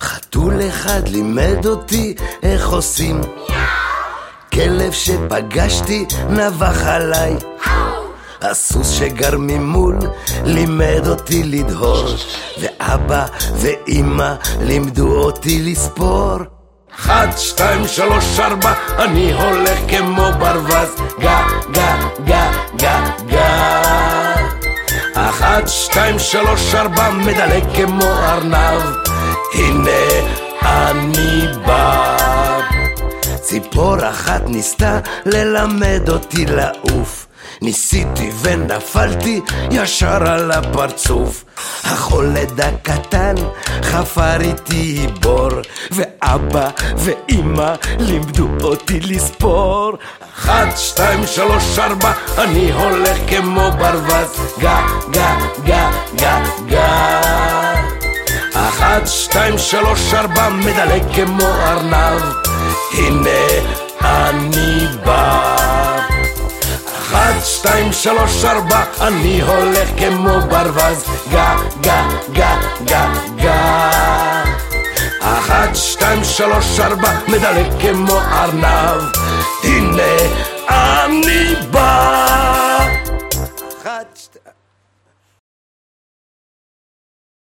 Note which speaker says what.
Speaker 1: חתול אחד לימד אותי איך עושים. כלב שפגשתי נבח עליי. הסוס שגר ממול לימד אותי לדהור. ואבא ואימא לימדו אותי לספור. אחד, שתיים, שלוש, ארבע, אני הולך כמו ברווז. גה, גה, גה, אחת, שתיים, שלוש, ארבע, מדלג כמו ארנב. הנה אני בא. ציפור אחת ניסתה ללמד אותי לעוף. ניסיתי ונפלתי ישר על הפרצוף. החולד הקטן חפר איתי בור ואבא ואימא לימדו אותי לספור. אחת, שתיים, שלוש, ארבע אני הולך כמו ברווז. גה, שתיים, שלוש, ארבע מדלג כמו ארנב. הנה אני בא. אחת, שתיים, שלוש, ארבע, אני הולך כמו ברווז. גה, גה, גה, גה, גה אחת, שתיים, שלוש, ארבע, מדלג כמו ארנב. הנה אני בא